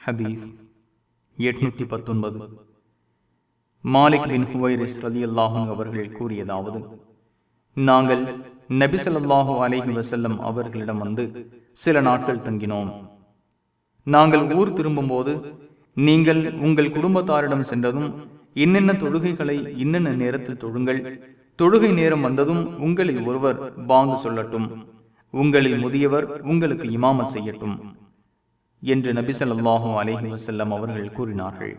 ஹபீஸ் எட்நூத்தி பத்தொன்பது. மாலிக் பின் ஹுவைரிஸ் ரதி அல்லாஹும் அவர்கள் கூறியதாவது நாங்கள் நபிசல்லாஹு அலஹி வசல்லம் அவர்களிடம் வந்து சில நாட்கள் தங்கினோம். நாங்கள் ஊர் திரும்பும்போது நீங்கள் உங்கள் குடும்பத்தாரிடம் சென்றதும் இன்னென்ன தொழுகைகளை இன்னென்ன நேரத்தில் தொழுங்கள் தொழுகை நேரம் வந்ததும் உங்களில் ஒருவர் பாங்கு சொல்லட்டும். உங்களில் முதியவர் உங்களுக்கு இமாமத் செய்யட்டும். என்று நபிசல்லாஹு அலஹி வசல்லம் அவர்கள் கூறினார்கள்.